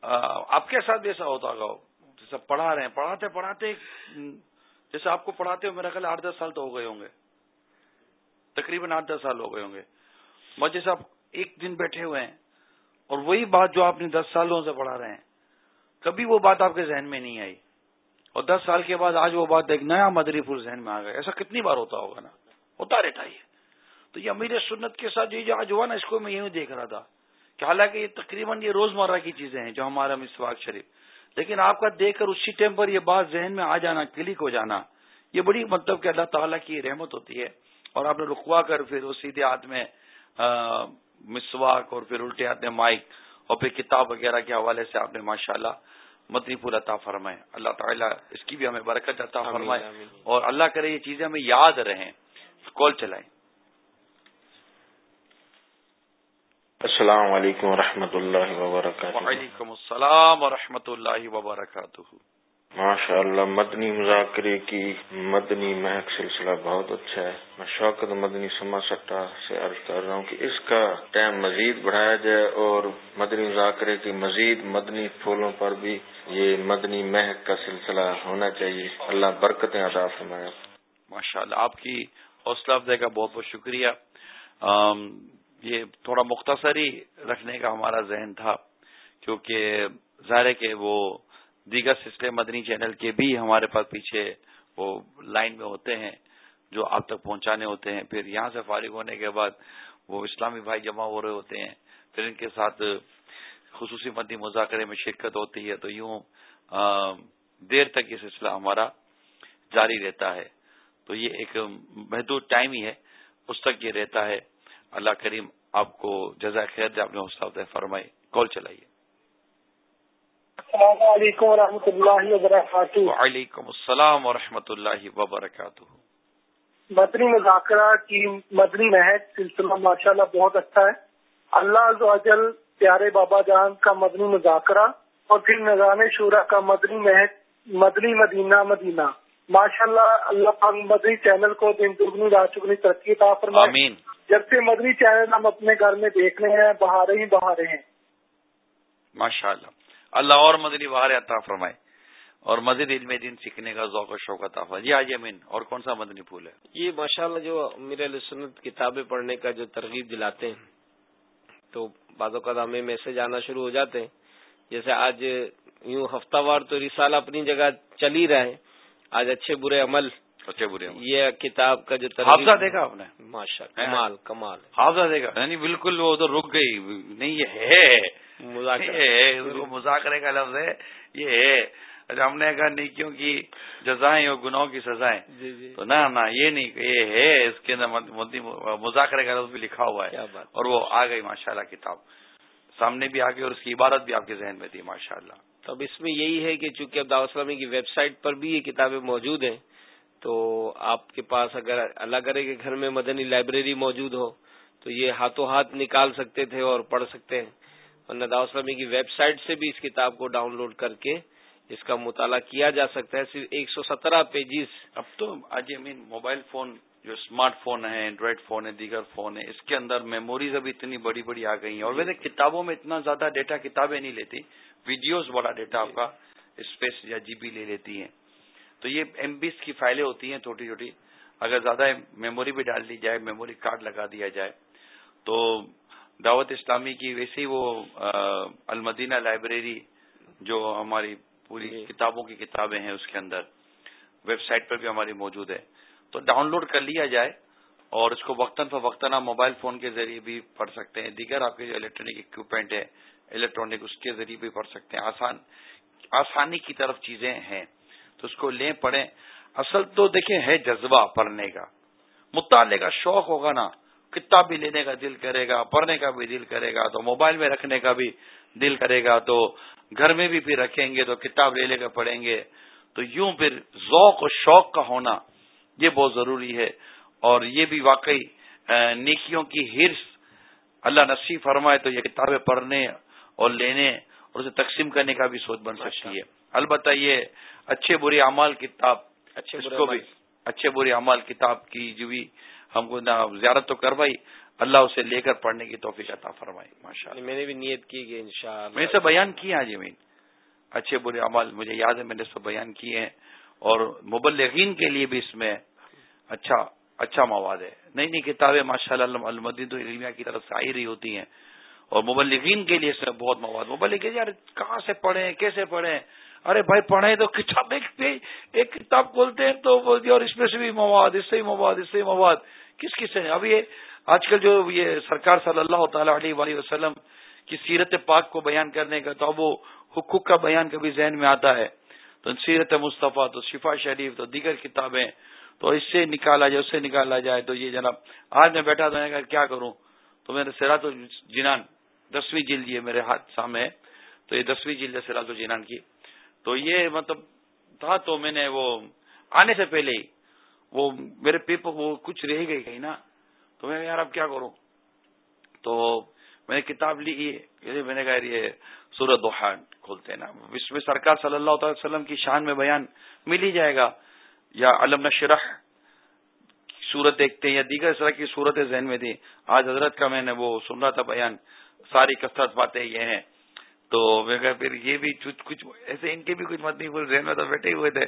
[SPEAKER 2] آپ کے ساتھ ایسا ہوتا گا جیسا پڑھا رہے ہیں پڑھاتے پڑھاتے جیسے آپ کو پڑھاتے ہو میرا خیال آٹھ دس سال تو ہو گئے ہوں گے۔ تقریباً آٹھ دس سال ہو گئے ہوں گے۔ مجھے جیسے آپ ایک دن بیٹھے ہوئے ہیں اور وہی بات جو آپ نے دس سالوں سے پڑھا رہے ہیں۔ کبھی وہ بات آپ کے ذہن میں نہیں آئی۔ اور دس سال کے بعد آج وہ بات ایک نیا مدری پور ذہن میں آ گیا ایسا کتنی بار ہوتا ہوگا نا؟ ہوتا رہتا ہے۔ تو یہ امیر سنت کے ساتھ یہ جو آج ہوا نا، اس کو میں یوں دیکھ رہا تھا کہ حالانکہ یہ تقریباً یہ روزمرہ کی چیزیں ہیں جو ہمارا مسواق شریف۔ لیکن آپ کا دیکھ کر اسی ٹائم پر یہ بات ذہن میں آ جانا، کلک ہو جانا، یہ بڑی مطلب کہ اللہ تعالیٰ کی رحمت ہوتی ہے۔ اور آپ نے رکوا کر پھر وہ سیدھے ہاتھ میں مسواک اور پھر الٹے ہاتھ میں مائک اور پھر کتاب وغیرہ کے حوالے سے آپ نے ماشاء اللہ مدنی پھول عطا فرمائے۔ اللہ تعالیٰ اس کی بھی ہمیں برکت عطا فرمائے۔ اور اللہ کرے یہ چیزیں ہمیں یاد رہیں۔ کال چلائیں۔
[SPEAKER 4] السلام علیکم ورحمۃ اللہ وبرکاتہ۔
[SPEAKER 2] وعلیکم السلام ورحمۃ اللہ وبرکاتہ۔
[SPEAKER 4] ماشاء اللہ مدنی مذاکرے کی مدنی مہک سلسلہ بہت اچھا ہے۔ میں شوقت مدنی سما سٹا سے عرض کر رہا ہوں کہ اس کا ٹائم مزید بڑھایا جائے اور مدنی مذاکرے کی مزید مدنی پھولوں پر بھی یہ مدنی مہک کا سلسلہ ہونا چاہیے۔ اللہ برکتیں ادا فرمایا
[SPEAKER 2] ماشاء اللہ آپ کی حوصلہ افزائی کا بہت بہت شکریہ۔ یہ تھوڑا مختصری رکھنے کا ہمارا ذہن تھا، کیونکہ ظاہر ہے کہ وہ دیگر سلسلے مدنی چینل کے بھی ہمارے پاس پیچھے وہ لائن میں ہوتے ہیں جو آپ تک پہنچانے ہوتے ہیں۔ پھر یہاں سے فارغ ہونے کے بعد وہ اسلامی بھائی جمع ہو رہے ہوتے ہیں۔ پھر ان کے ساتھ خصوصی مدنی مذاکرے میں شرکت ہوتی ہے تو یوں دیر تک یہ سلسلہ ہمارا جاری رہتا ہے۔ تو یہ ایک محدود ٹائم ہی ہے، اس تک یہ رہتا ہے۔ اللہ کریم آپ کو جزائے خیر دے، آپ نے حوصلہ فرمائے کال چلائیے۔
[SPEAKER 5] السلام علیکم و اللہ وبرکاتہ۔
[SPEAKER 2] وعلیکم السلام و اللہ وبرکاتہ۔
[SPEAKER 5] مدنی مذاکرہ کی مدنی محض سلسلہ ماشاء اللہ بہت اچھا ہے۔ اللہ پیارے بابا جان کا مدنی مذاکرہ اور پھر نظام شورا کا مدنی محض مدنی مدینہ مدینہ۔ ماشاء اللہ اللہ مدنی چینل کو دن دگنی رات چگنی ترقی
[SPEAKER 2] آمین۔
[SPEAKER 5] جب سے مدنی چینل ہم اپنے گھر میں دیکھ رہے ہیں بہارے ہی بہارے ہیں۔
[SPEAKER 2] ماشاء اللہ اللہ اور مدنی بہار عطا فرمائے اور مزید علم دین سیکھنے کا ذوق و شوق عطا فرمائے۔ جی آج امین اور کون سا مدنی پھول ہے؟
[SPEAKER 1] یہ ماشاء اللہ جو امیر سنت کتابیں پڑھنے کا جو ترغیب دلاتے ہیں، تو بعض اوقات ہمیں میسج آنا شروع ہو جاتے ہیں۔ جیسے آج یوں ہفتہ وار تو رسالہ اپنی جگہ چل ہی رہے ہیں آج اچھے برے عمل
[SPEAKER 2] اچھے برے
[SPEAKER 1] یہ کتاب کا جو
[SPEAKER 2] حافظہ دیکھا آپ نے؟
[SPEAKER 1] ماشاء کمال کمال۔
[SPEAKER 2] حافظہ دیکھا؟ یعنی بالکل وہ ادھر رک گئی نہیں یہ ہے۔ مذاکرے کا لفظ ہے۔ یہ ہے۔ اچھا ہم نے کہا نیکیوں کی جزائیں اور گناہوں کی سزائیں۔ جی جی۔ تو نہ نہ یہ نہیں یہ ہے۔ اس کے اندر مذاکرے کا لفظ بھی لکھا ہوا ہے۔ اور وہ آ گئی ماشاء کتاب۔ سامنے بھی آ گئی اور اس کی عبارت بھی آپ کے ذہن میں تھی ماشاء اللہ
[SPEAKER 1] تو اب اس میں یہی ہے کہ چونکہ اب اسلامی کی ویب سائٹ پر بھی یہ کتابیں موجود ہیں تو آپ کے پاس اگر اللہ کرے کہ گھر میں مدنی لائبریری موجود ہو تو یہ ہاتھوں ہاتھ نکال سکتے تھے اور پڑھ سکتے ہیں۔ اور ندا اسلامی کی ویب سائٹ سے بھی اس کتاب کو ڈاؤن لوڈ کر کے اس کا مطالعہ کیا جا سکتا ہے۔ صرف ایک سو سترہ پیجز
[SPEAKER 2] اب تو آج مین موبائل فون جو اسمارٹ فون ہے اینڈرائڈ فون ہے دیگر فون ہے اس کے اندر میموریز ابھی اتنی بڑی بڑی آ گئی ہیں۔ اور ویسے کتابوں میں اتنا زیادہ ڈیٹا کتابیں نہیں لیتی ویڈیوز بڑا ڈیٹا آپ کا اسپیس یا جی بی لے لیتی ہیں۔ تو یہ ایم بیس کی فائلیں ہوتی ہیں چھوٹی چھوٹی۔ اگر زیادہ میموری بھی ڈال دی جائے میموری کارڈ لگا دیا جائے۔ تو دعوت اسلامی کی ویسے ہی وہ المدینہ لائبریری جو ہماری پوری جی۔ کتابوں کی کتابیں ہیں اس کے اندر ویب سائٹ پر بھی ہماری موجود ہے۔ تو ڈاؤن لوڈ کر لیا جائے اور اس کو وقتاً فوقتاً آپ موبائل فون کے ذریعے بھی پڑھ سکتے ہیں۔ دیگر آپ کے جو الیکٹرانک اکوپمنٹ ہے الیکٹرانک اس کے ذریعے بھی پڑھ سکتے ہیں۔ آسان آسانی کی طرف چیزیں ہیں۔ تو اس کو لیں پڑھیں۔ اصل تو دیکھیں ہے جذبہ پڑھنے کا۔ مطالعے کا شوق ہوگا نا کتاب بھی لینے کا دل کرے گا پڑھنے کا بھی دل کرے گا تو موبائل میں رکھنے کا بھی دل کرے گا تو گھر میں بھی پھر رکھیں گے تو کتاب لے لے کر پڑھیں گے۔ تو یوں پھر ذوق و شوق کا ہونا یہ بہت ضروری ہے۔ اور یہ بھی واقعی نیکیوں کی ہرس اللہ نصیب فرمائے تو یہ کتابیں پڑھنے اور لینے اور اسے تقسیم کرنے کا بھی سوچ بن سکتی ہے۔ البتہ یہ اچھے برے اعمال کتاب اچھے کو بھی اچھے برے اعمال کتاب کی جو بھی ہم کو زیارت تو کروائی اللہ اسے لے کر پڑھنے کی توفیق عطا فرمائی ماشاء اللہ
[SPEAKER 1] میں نے بھی نیت کی کہ انشاءاللہ۔
[SPEAKER 2] میں نے بیان کیا آج امین اچھے برے عمل مجھے یاد ہے میں نے سب بیان کیے ہیں۔ اور مبلغین کے لیے بھی اس میں اچھا اچھا مواد ہے۔ نئی نئی کتابیں ماشاء اللہ المدین علمیہ کی طرف سے آئی رہی ہوتی ہیں۔ اور مبلغین کے لیے اس میں بہت مواد۔ مبلغ یار کہاں سے پڑھیں کیسے پڑھیں؟ ارے بھائی پڑھیں تو کتاب ایک کتاب کھولتے ہیں تو اور اس میں سے بھی مواد، اس سے ہی مواد، اس سے ہی مواد۔ کس کس سے؟ اب یہ آج کل جو یہ سرکار صلی اللہ تعالی علیہ وسلم کی سیرت پاک کو بیان کرنے کا تو اب وہ حقوق کا بیان کبھی ذہن میں آتا ہے۔ تو سیرت مصطفیٰ، تو شفا شریف، تو دیگر کتابیں۔ تو اس سے نکالا جائے، اس سے نکالا جائے تو یہ جناب، آج میں بیٹھا تھا کیا کروں؟ تو میرے سیرات جنان دسویں جلد یہ میرے ہاتھ سامنے ہے۔ تو یہ دسویں جلد ہے سیرات جنان کی۔ تو یہ مطلب تھا تو میں نے وہ آنے سے پہلے ہی وہ میرے پیپر وہ کچھ رہ گئی کہیں نا، تو میں یار، اب کیا کروں؟ تو میں نے کتاب لی یعنی میں نے کہا یہ سورت دوحان کھولتے نا۔ اس میں سرکار صلی اللہ تعالی وسلم کی شان میں بیان مل ہی جائے گا۔ یا علم نشرح صورت دیکھتے ہیں یا دیگر اس طرح کی صورت ذہن میں تھی آج حضرت کا میں نے وہ سن رہا تھا بیان۔ ساری کثرت باتیں یہ ہیں۔ تو میں کہا پھر یہ بھی کچھ ایسے ان کے بھی کچھ مدنی پور ذہن میں تو بیٹھے ہوئے تھے۔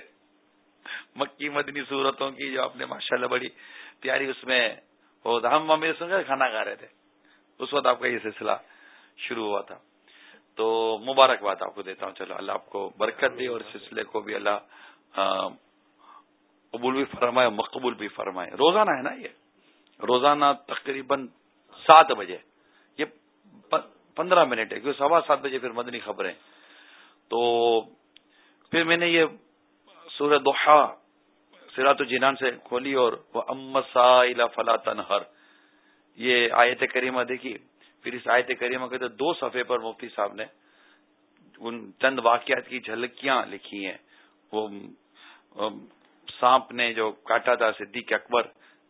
[SPEAKER 2] مکی مدنی صورتوں کی جو آپ نے ماشاء اللہ بڑی پیاری اس میں ہم میرے سن کر کھانا کھا رہے تھے۔ اس وقت آپ کا یہ سلسلہ شروع ہوا تھا۔ تو مبارکباد آپ کو دیتا ہوں۔ چلو، اللہ آپ کو برکت دے اور اس سلسلے کو بھی اللہ قبول بھی فرمائے مقبول بھی فرمائے۔ روزانہ ہے نا یہ؟ روزانہ تقریباً سات بجے۔ یہ پندرہ منٹ ہے، کیونکہ سوا سات بجے پھر مدنی خبریں۔ تو پھر میں نے یہ سورہ دوحا سیرات الجنان سے کھولی اور وہ امسا فلا تنہر یہ آیت کریمہ دیکھی پھر اس آیت کریمہ کے دو صفحے پر مفتی صاحب نے ان چند واقعات کی جھلکیاں لکھی ہیں۔ وہ سانپ نے جو کاٹا تھا، صدیق اکبر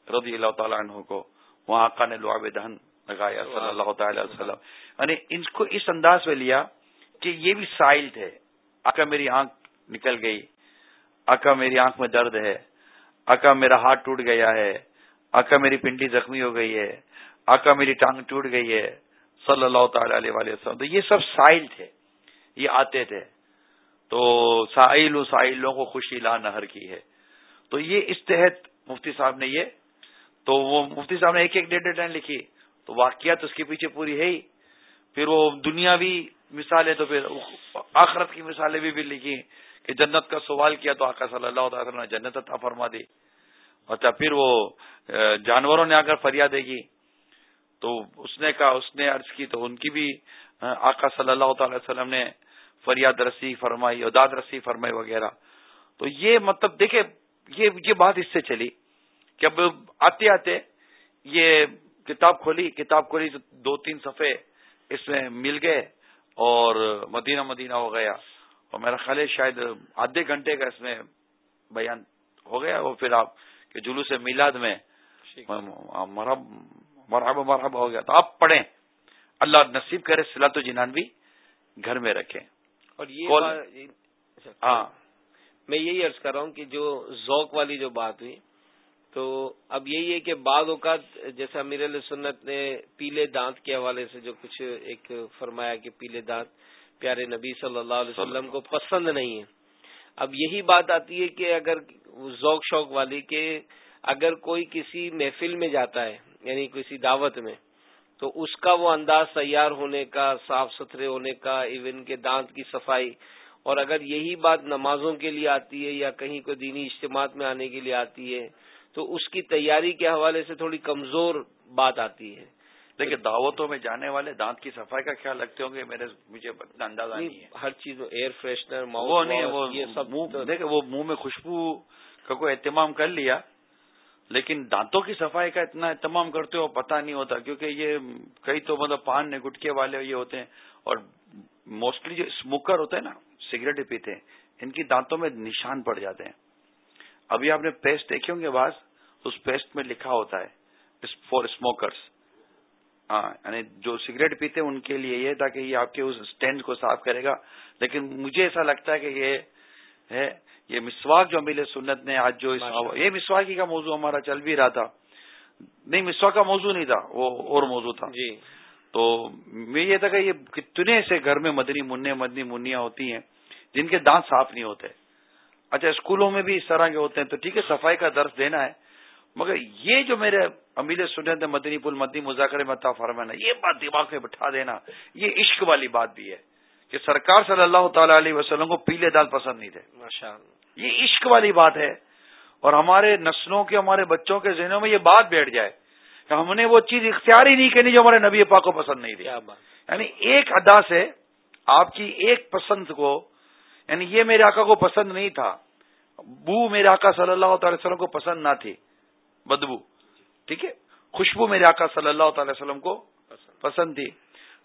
[SPEAKER 2] رضی اللہ تعالیٰ عنہ کو وہاں آقا نے لعاب دہن لگایا، صلی اللہ تعالی وسلم۔ یعنی ان کو اس انداز میں لیا کہ یہ بھی سائل تھے آقا میری آنکھ نکل گئی۔ آقا میری آنکھ میں درد ہے۔ آقا میرا ہاتھ ٹوٹ گیا ہے۔ آقا میری پنڈی زخمی ہو گئی ہے۔ آقا میری ٹانگ ٹوٹ گئی ہے۔ صلی اللہ تعالی علیہ وسلم۔ تو یہ سب سائل تھے۔ یہ آتے تھے۔ تو سائل و سائلوں کو خوشی لا نہر کی ہے۔ تو یہ اس تحت مفتی صاحب نے یہ تو وہ مفتی صاحب نے ایک ایک ڈیڈ ڈیڈ لکھی۔ تو واقعات اس کے پیچھے پوری ہے ہی۔ پھر وہ دنیاوی مثالیں تو پھر آخرت کی مثالیں بھی, بھی لکھی کہ جنت کا سوال کیا تو آقا صلی اللہ تعالی نے جنت عطا فرما دی۔ اچھا پھر وہ جانوروں نے آ کر فریادیں کی۔ تو اس نے کہا اس نے عرض کی تو ان کی بھی آقا صلی اللہ تعالی وسلم نے فریاد رسی فرمائی اداد رسی فرمائی وغیرہ۔ تو یہ مطلب دیکھیں یہ بات اس سے چلی کہ اب آتے آتے یہ کتاب کھولی کتاب کھولی تو دو تین صفحے اس میں مل گئے اور مدینہ مدینہ ہو گیا اور میرا خیال ہے شاید آدھے گھنٹے کا اس میں بیان ہو گیا وہ پھر آپ کے جلوس میلاد میں مرحب مرحب مرحب ہو گیا۔ تو آپ پڑھیں۔ اللہ نصیب کرے سلاط و جنان بھی گھر میں رکھیں۔
[SPEAKER 1] اور یہ ہاں۔ میں یہی عرض کر رہا ہوں کہ جو ذوق والی جو بات ہوئی تو اب یہی ہے کہ بعض اوقات جیسے امیر علیہ سنت نے پیلے دانت کے حوالے سے جو کچھ ایک فرمایا کہ پیلے دانت پیارے نبی صلی اللہ علیہ وسلم کو پسند نہیں ہے۔ اب یہی بات آتی ہے کہ اگر ذوق شوق والی کہ اگر کوئی کسی محفل میں جاتا ہے یعنی کسی دعوت میں، تو اس کا وہ انداز تیار ہونے کا، صاف ستھرے ہونے کا، ایون کے دانت کی صفائی۔ اور اگر یہی بات نمازوں کے لیے آتی ہے یا کہیں کوئی دینی اجتماعات میں آنے کے لیے آتی ہے تو اس کی تیاری کے حوالے سے تھوڑی کمزور بات آتی ہے۔
[SPEAKER 2] دیکھیں دعوتوں میں جانے والے دانت کی صفائی کا خیال رکھتے ہوں گے میرے مجھے اندازہ نہیں ہے۔
[SPEAKER 1] ہر چیز ایئر فریشنر
[SPEAKER 2] وہ نہیں وہ یہ سب دیکھیں وہ منہ میں خوشبو کا کوئی اہتمام کر لیا لیکن دانتوں کی صفائی کا اتنا اہتمام کرتے ہو پتہ نہیں ہوتا کیونکہ یہ کئی تو مطلب پان نے گٹکے والے یہ ہوتے ہیں اور موسٹلی جو اسموکر ہوتے ہیں نا سگریٹ پیتے ہیں ان کی دانتوں میں نشان پڑ جاتے ہیں۔ ابھی آپ نے پیسٹ دیکھے ہوں گے بعض اس پیسٹ میں لکھا ہوتا ہے فار اسموکرس ہاں یعنی جو سگریٹ پیتے ہیں ان کے لیے یہ تھا کہ یہ آپ کے اس اسٹینڈ کو صاف کرے گا۔ لیکن مجھے ایسا لگتا ہے کہ یہ ہے یہ مسواک جو امیل سنت نے آج جو یہ مسواکی کا موضوع ہمارا چل بھی رہا تھا۔ نہیں مسواک کا موضوع نہیں تھا وہ اور موضوع تھا۔ جی۔ تو میں یہ تھا کہ یہ کتنے سے گھر میں مدنی منع مدنی منیاں ہوتی ہیں جن کے دانت صاف نہیں ہوتے۔ اچھا اسکولوں میں بھی اس طرح کے ہوتے ہیں تو ٹھیک ہے صفائی کا درس دینا ہے۔ مگر یہ جو میرے امیل سنت مدنی پل مدنی مذاکر متا فرمانا یہ بات دماغ میں بٹھا دینا یہ عشق والی بات بھی ہے کہ سرکار صلی اللہ تعالی علیہ وسلم کو پیلے دال پسند نہیں تھے۔ یہ عشق والی بات ہے۔ اور ہمارے نسلوں کے ہمارے بچوں کے ذہنوں میں یہ بات بیٹھ جائے کہ ہم نے وہ چیز اختیار ہی نہیں کرنی جو ہمارے نبی پاک کو پسند نہیں تھی۔ یعنی ایک ادا سے آپ کی ایک پسند کو یعنی یہ میرے آقا کو پسند نہیں تھا۔ بو میرے آقا صلی اللہ تعالی وسلم کو پسند نہ تھی۔ بدبو۔ ٹھیک ہے؟ خوشبو میرے آقا صلی اللہ تعالی وسلم کو پسند تھی۔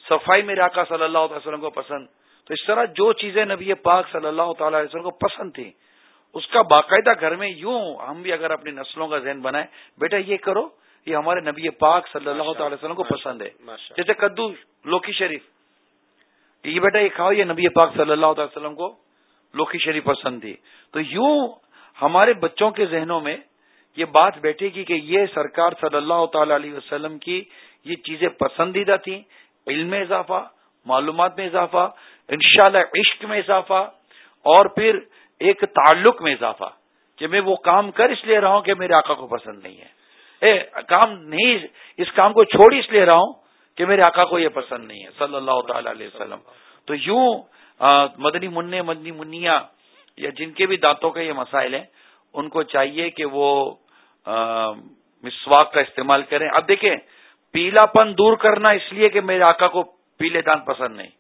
[SPEAKER 2] صفائی میرے آقا صلی اللہ تعالی وسلم کو پسند۔ تو اس طرح جو چیزیں نبی پاک صلی اللہ تعالی علیہ وسلم کو پسند تھی اس کا باقاعدہ گھر میں یوں ہم بھی اگر اپنی نسلوں کا ذہن بنائیں بیٹا یہ کرو یہ ہمارے نبی پاک صلی اللہ تعالی وسلم کو پسند ہے۔ جیسے کدو لوکی شریف یہ بیٹا یہ کھاؤ یہ نبی پاک صلی اللہ تعالی وسلم کو لوکی شریف پسند تھی۔ تو یوں ہمارے بچوں کے ذہنوں میں یہ بات بیٹھے گی کہ یہ سرکار صلی اللہ تعالی علیہ وسلم کی یہ چیزیں پسندیدہ تھیں، علم میں اضافہ، معلومات میں اضافہ، انشاءاللہ عشق میں اضافہ، اور پھر ایک تعلق میں اضافہ کہ میں وہ کام کر اس لیے رہا ہوں کہ میرے آقا کو پسند نہیں ہے۔ اے، کام نہیں، اس کام کو چھوڑ اس لیے رہا ہوں کہ میرے آقا کو یہ پسند نہیں ہے، صلی اللہ تعالی علیہ وسلم۔ تو یوں مدنی منع مدنی منیا یا جن کے بھی دانتوں کے یہ مسائل ہیں ان کو چاہیے کہ وہ مسواک کا استعمال کریں۔ اب دیکھیں پیلا پن دور کرنا اس لیے کہ میرے آقا کو پیلے دانت پسند نہیں۔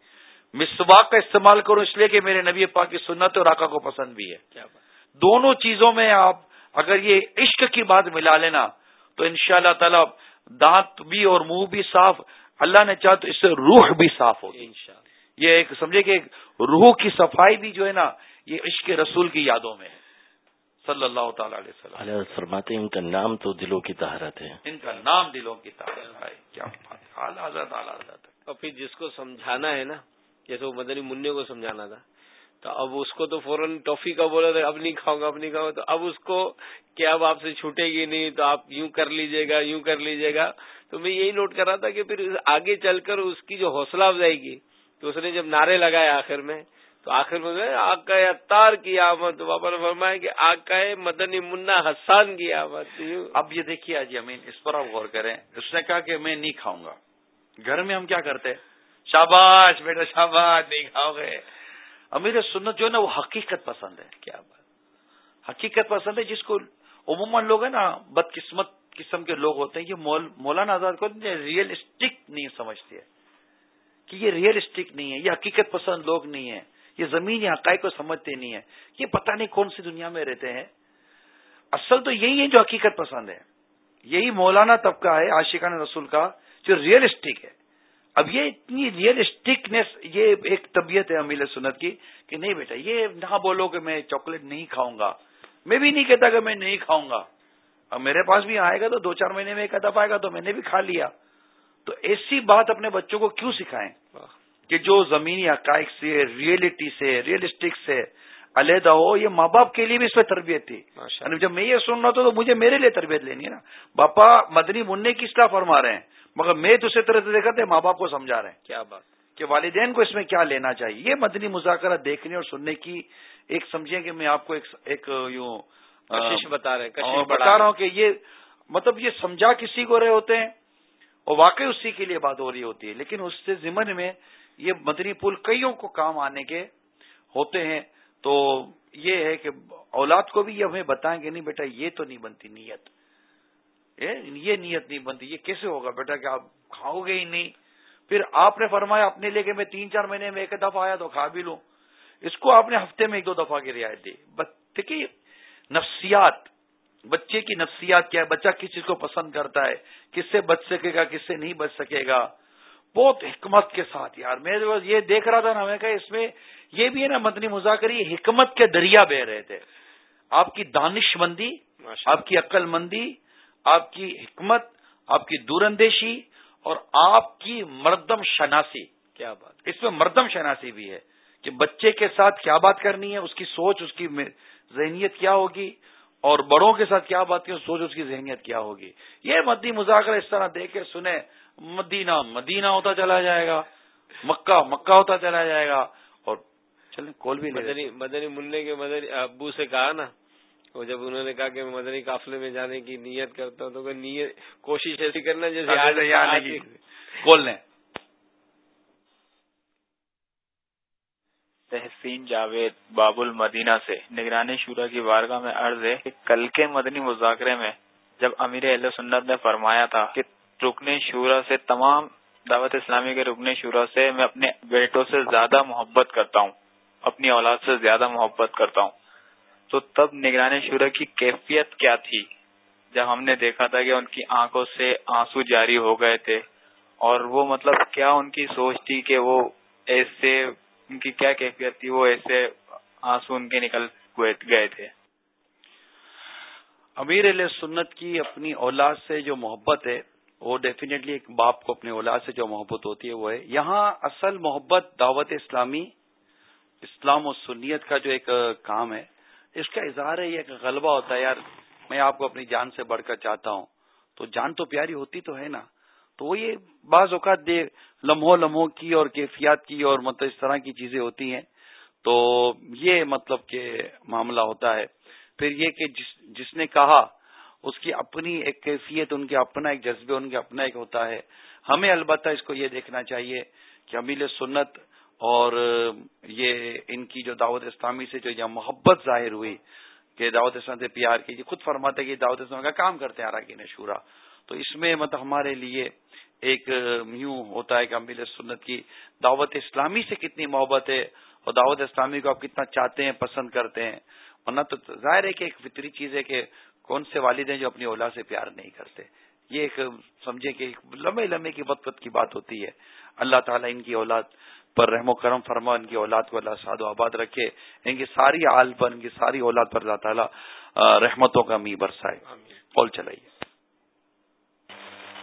[SPEAKER 2] مسواک کا استعمال کروں اس لیے کہ میرے نبی پاک کی سنت اور آقا کو پسند بھی ہے۔ دونوں چیزوں میں آپ اگر یہ عشق کی بات ملا لینا تو ان شاء اللہ تعالی دانت بھی اور منہ بھی صاف اللہ نے چاہ تو اس سے روح بھی صاف ہوگی۔ یہ ایک سمجھے کہ روح کی صفائی بھی جو ہے نا یہ عشق رسول کی یادوں میں ہے۔ صلی اللہ تعالی علیہ وسلم۔
[SPEAKER 3] فرماتے ان کا نام تو دلوں کی طہارت ہے۔
[SPEAKER 2] ان کا نام دلوں کی طہارت ہے۔ کیا
[SPEAKER 1] اور پھر جس کو سمجھانا ہے نا جیسے وہ مدنی منع کو سمجھانا تھا تو اب اس کو تو فوراً ٹافی کا بولا تھا اب نہیں کھاؤں گا اب نہیں کھاؤں گا۔ تو اب اس کو کیا اب آپ سے چھوٹے گی نہیں تو آپ یوں کر لیجیے گا یوں کر لیجیے گا۔ تو میں یہی نوٹ کر رہا تھا کہ پھر آگے چل کر اس کی جو حوصلہ افزائی کی تو اس نے جب نعرے لگائے آخر میں، تو آخر میں آقا اتار کی آمد۔ بابا نے فرمایا کہ آقا مدنی منا حسان کی آمد۔
[SPEAKER 2] اب یہ دیکھیے آج امین اس پر آپ غور کریں۔ اس نے کہا کہ میں نہیں کھاؤں گا۔ گھر میں ہم کیا کرتے؟ شاباش بیٹا، شاباش نہیں کھاؤ گے۔ امیر سنت جو ہے نا، وہ حقیقت پسند ہے۔ کیا بات؟ حقیقت پسند ہے، جس کو عموماً لوگ ہیں نا، بدقسمت قسم کے لوگ ہوتے ہیں، یہ مولانا آزاد کو ریئل اسٹک نہیں سمجھتے ہے کہ یہ ریئل اسٹک نہیں ہے، یہ حقیقت پسند لوگ نہیں ہے یہ زمین یا حقائق کو سمجھتے نہیں ہے یہ پتہ نہیں کون سی دنیا میں رہتے ہیں۔ اصل تو یہی ہے جو حقیقت پسند ہے یہی مولانا طبقہ ہے، عاشقان رسول کا، جو ریئلسٹک ہے۔ اب یہ اتنی ریئلسٹکنیس یہ ایک طبیعت ہے امیل سنت کی کہ نہیں بیٹا، یہ نہ بولو کہ میں چاکلیٹ نہیں کھاؤں گا۔ میں بھی نہیں کہتا کہ میں نہیں کھاؤں گا۔ اب میرے پاس بھی آئے گا تو دو چار مہینے میں ایک ادب آئے گا تو میں نے بھی کھا لیا۔ تو ایسی بات اپنے بچوں کو کیوں سکھائیں؟ کہ جو زمینی حقائق سے ریئلٹی سے ریئلسٹک سے علیحدہ ہو یہ ماں باپ کے لیے بھی اس میں تربیت تھی۔ یعنی جب میں یہ سن رہا تھا تو مجھے میرے لیے تربیت لینی ہے نا۔ باپا مدنی منع کی اصلاح فرما رہے ہیں مگر میں دوسرے طرح سے دیکھا تھا ماں باپ کو سمجھا رہے ہیں
[SPEAKER 1] کیا بات۔
[SPEAKER 2] کہ والدین کو اس میں کیا لینا چاہیے؟ یہ مدنی مذاکرہ دیکھنے اور سننے کی ایک سمجھیں کہ میں آپ کو ایک یوں
[SPEAKER 1] بتا رہے
[SPEAKER 2] بتا رہا ہوں کہ یہ مطلب یہ سمجھا کسی کو رہے ہوتے ہیں؟ اور واقعی اسی کے لیے بات ہو رہی ہوتی ہے۔ لیکن اس سے ضمن میں یہ مدنی پل کئیوں کو کام آنے کے ہوتے ہیں، تو یہ ہے کہ اولاد کو بھی یہ ہمیں بتائیں گے، نہیں بیٹا، یہ تو نہیں بنتی نیت۔ یہ نیت نہیں بنتی، یہ کیسے ہوگا بیٹا کہ آپ کھاؤ گے ہی نہیں؟ پھر آپ نے فرمایا اپنے لے کے میں تین چار مہینے میں ایک دفعہ آیا تو کھا بھی لوں۔ اس کو آپ نے ہفتے میں ایک دو دفعہ کی رعایت دی۔ دیکھیے، نفسیات بچے کی نفسیات کیا ہے؟ بچہ کس چیز کو پسند کرتا ہے؟ کس سے بچ سکے گا کس سے نہیں بچ سکے گا؟ بہت حکمت کے ساتھ یار میں یہ دیکھ رہا تھا نا میں کہ اس میں یہ بھی ہے نا مدنی مذاکر حکمت کے دریا بہ رہے تھے۔ آپ کی دانش مندی آپ کی عقل مندی آپ کی حکمت آپ کی دور اندیشی اور آپ کی مردم شناسی۔
[SPEAKER 1] کیا بات۔
[SPEAKER 2] اس میں مردم شناسی بھی ہے کہ بچے کے ساتھ کیا بات کرنی ہے اس کی سوچ اس کی ذہنیت کیا ہوگی؟ اور بڑوں کے ساتھ کیا بات کی سوچ اس کی ذہنیت کیا ہوگی۔ یہ مدی مذاکرہ اس طرح دیکھے سنے مدینہ مدینہ ہوتا چلا جائے گا مکہ مکہ ہوتا چلا جائے گا اور چلیں کول بھی
[SPEAKER 1] مدنی مدنی منع کے مدنی ابو سے کہا نا وہ جب انہوں نے کہا کہ میں مدنی قافلے میں جانے کی نیت کرتا ہوں تو نیت کوشش ایسی کرنا جیسے
[SPEAKER 2] کھول لیں
[SPEAKER 6] تحسین جاوید باب المدینہ سے۔ نگرانی شورا کی وارگاہ میں عرض ہے کہ کل کے مدنی مذاکرے میں جب امیر اہل سنت نے فرمایا تھا کہ رکن شورا سے، تمام دعوت اسلامی کے رکن شورا سے میں اپنے بیٹوں سے زیادہ محبت کرتا ہوں، اپنی اولاد سے زیادہ محبت کرتا ہوں۔ تو تب نگرانی شورا کی کیفیت کیا تھی؟ جب ہم نے دیکھا تھا کہ ان کی آنکھوں سے آنسو جاری ہو گئے تھے اور وہ مطلب کیا ان کی سوچ تھی کہ وہ ایسے ان کی کیا کیفیت تھی وہ ایسے آنسو ان کے نکل گئے تھے؟
[SPEAKER 2] امیر علیہ سنت کی اپنی اولاد سے جو محبت ہے، وہ ڈیفینیٹلی ایک باپ کو اپنی اولاد سے جو محبت ہوتی ہے، وہ ہے۔ یہاں اصل محبت دعوت اسلامی، اسلام و سنیت کا جو ایک کام ہے۔ اس کا اظہار ہے، یہ ایک غلبہ ہوتا ہے۔ یار، میں آپ کو اپنی جان سے بڑھ کر چاہتا ہوں۔ تو جان تو پیاری ہوتی تو ہے نا۔ تو وہ یہ بعض اوقات دے لمحوں لمحوں کی اور کیفیات کی اور مطلب اس طرح کی چیزیں ہوتی ہیں۔ تو یہ مطلب کہ معاملہ ہوتا ہے۔ پھر یہ کہ جس جس نے کہا، اس کی اپنی ایک کیفیت، ان کے اپنا ایک جذبے، ان کے اپنا ایک ہوتا ہے۔ ہمیں البتہ اس کو یہ دیکھنا چاہیے کہ امیل سنت اور یہ ان کی جو دعوت اسلامی سے جو یہ محبت ظاہر ہوئی کہ دعوت اسلام سے پیار کی خود فرماتے کہ دعوت اسلام کا کام کرتے ہیں اراکین شورا تو اس میں مطلب ہمارے لیے ایک یوں ہوتا ہے کہ امیر سنت کی دعوت اسلامی سے کتنی محبت ہے اور دعوت اسلامی کو آپ کتنا چاہتے ہیں پسند کرتے ہیں۔ ورنہ تو ظاہر ہے کہ ایک فطری چیز ہے کہ کون سے والد ہیں جو اپنی اولاد سے پیار نہیں کرتے۔ یہ ایک سمجھے کہ ایک لمبے لمبے کی وقت کی بات ہوتی ہے۔ اللہ تعالیٰ ان کی اولاد پر رحم و کرم فرما ان کی اولاد کو اللہ سعد و آباد رکھے ان کی ساری آل پر ان کی ساری اولاد پر اللہ تعالیٰ رحمتوں کا می برسائے۔ کال چلائیے۔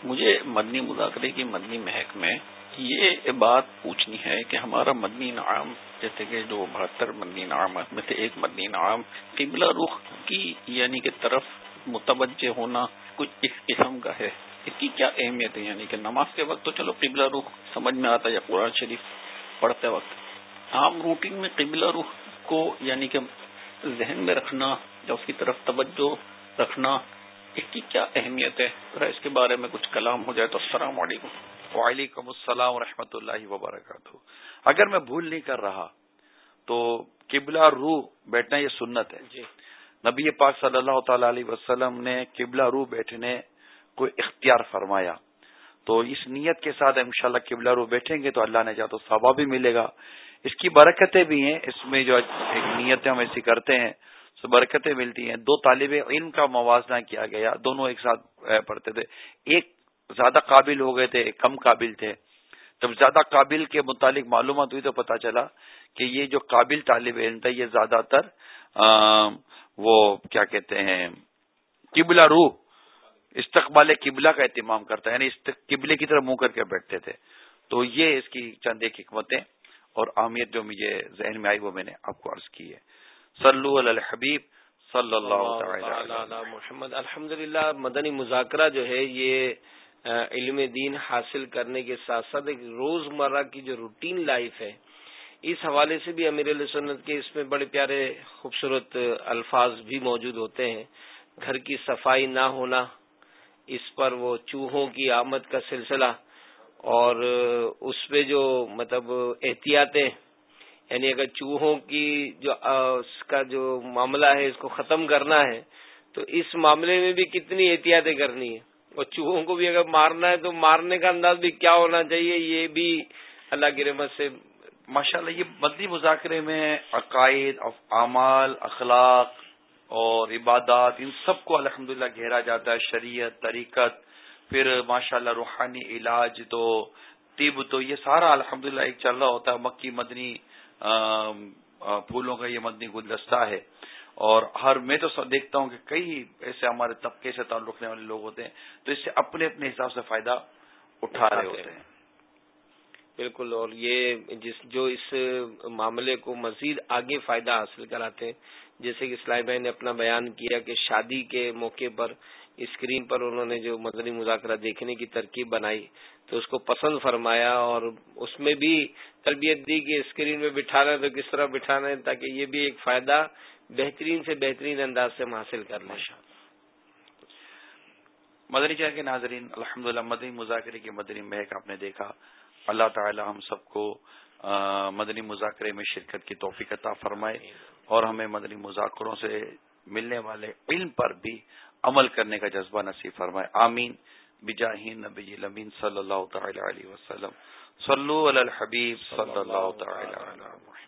[SPEAKER 7] مجھے مدنی مذاکرے کی مدنی مہک میں یہ بات پوچھنی ہے کہ ہمارا مدنی نعام جیسے کہ جو بہتر مدنی نعام میں سے ایک مدنی نعام قبلہ رخ کی یعنی کہ طرف متوجہ ہونا کچھ اس قسم کا ہے۔ اس کی کیا اہمیت ہے؟ یعنی کہ نماز کے وقت تو چلو قبلہ رخ سمجھ میں آتا ہے یا قرآن شریف پڑھتے وقت۔ عام روٹین میں قبلہ رخ کو یعنی کہ ذہن میں رکھنا یا اس کی طرف توجہ رکھنا اس کی کیا اہمیت ہے؟ ذرا اس کے بارے میں کچھ کلام ہو جائے تو السلام علیکم.
[SPEAKER 2] وعلیکم السلام و اللہ وبرکاتہ. اگر میں بھول نہیں کر رہا تو قبلہ روح بیٹھنا یہ سنت ہے.
[SPEAKER 1] جی.
[SPEAKER 2] نبی پاک صلی اللہ تعالی علیہ وسلم نے قبلہ روح بیٹھنے کو اختیار فرمایا. تو اس نیت کے ساتھ ان شاء اللہ قبلہ روح بیٹھیں گے تو اللہ نے تو ثواب بھی ملے گا. اس کی برکتیں بھی ہیں. اس میں جو ایک نیتیں ہم ایسی کرتے ہیں تو برکتیں ملتی ہیں۔ دو طالب علم کا موازنہ کیا گیا، دونوں ایک ساتھ پڑھتے تھے۔ ایک زیادہ قابل ہو گئے تھے، ایک کم قابل تھے۔ جب زیادہ قابل کے متعلق معلومات ہوئی تو پتا چلا کہ یہ جو قابل طالب علم تھا یہ زیادہ تر وہ کیا کہتے ہیں، قبلہ روح، استقبال قبلہ کا اہتمام کرتا ہے یعنی قبلے کی طرف منہ کر کے بیٹھتے تھے۔ تو یہ اس کی چند ایک حکمتیں اور اہمیت جو مجھے ذہن میں آئی وہ میں نے آپ کو عرض کی ہے۔ صلو علی الحبیب صلی اللہ
[SPEAKER 1] محمد. الحمد مدنی مذاکرہ جو ہے یہ علم دین حاصل کرنے کے ساتھ ساتھ ایک روز مرہ کی جو روٹین لائف ہے اس حوالے سے بھی امیر علیہ سنت کے اس میں بڑے پیارے خوبصورت الفاظ بھی موجود ہوتے ہیں۔ گھر کی صفائی نہ ہونا اس پر وہ چوہوں کی آمد کا سلسلہ اور اس پہ جو مطلب احتیاطیں یعنی اگر چوہوں کی جو اس کا جو معاملہ ہے، اس کو ختم کرنا ہے، تو اس معاملے میں بھی کتنی احتیاطیں کرنی ہے اور چوہوں کو بھی اگر مارنا ہے، تو مارنے کا انداز بھی کیا ہونا چاہیے؟ یہ بھی اللہ کی رحمت سے
[SPEAKER 2] ماشاء اللہ یہ مدنی مذاکرے میں عقائد اعمال، اخلاق اور عبادات، ان سب کو الحمد للہ گھیرا جاتا ہے، شریعت، طریقت، پھر ماشاء اللہ روحانی علاج تو، طب تو، یہ سارا الحمد ایک چل رہا ہوتا ہے، مکی، مدنی پھولوں کا یہ مدنی گلدستہ ہے۔ اور ہر میں تو دیکھتا ہوں کہ کئی ایسے ہمارے طبقے سے تعلق رکھنے والے لوگ ہوتے ہیں تو اس سے اپنے اپنے حساب سے فائدہ اٹھا رہے ہوتے ہیں۔
[SPEAKER 1] بالکل اور یہ جس جو اس معاملے کو مزید آگے فائدہ حاصل کراتے ہیں جیسے کہ اسلائی بھائی نے اپنا بیان کیا کہ شادی کے موقع پر اسکرین پر انہوں نے جو مدنی مذاکرہ دیکھنے کی ترکیب بنائی تو اس کو پسند فرمایا اور اس میں بھی تربیت دی کہ اسکرین میں بٹھانا ہے تو کس طرح بٹھانا ہے تاکہ یہ بھی ایک فائدہ بہترین سے بہترین انداز سے ہم حاصل کر لیں۔
[SPEAKER 2] مدنی چاہ کے ناظرین الحمد للہ مدنی مذاکرے کی مدنی مہک آپ نے دیکھا۔ اللہ تعالی ہم سب کو مدنی مذاکرے میں شرکت کی توفیق عطا فرمائے اور ہمیں مدنی مذاکروں سے ملنے والے علم پر بھی عمل کرنے کا جذبہ نصیب فرمائے۔ آمین۔ بجاہین نبی الامین صلی اللہ تعالی علیہ وسلم. صلو علی الحبیب صلی اللہ تعالی علیہ وسلم.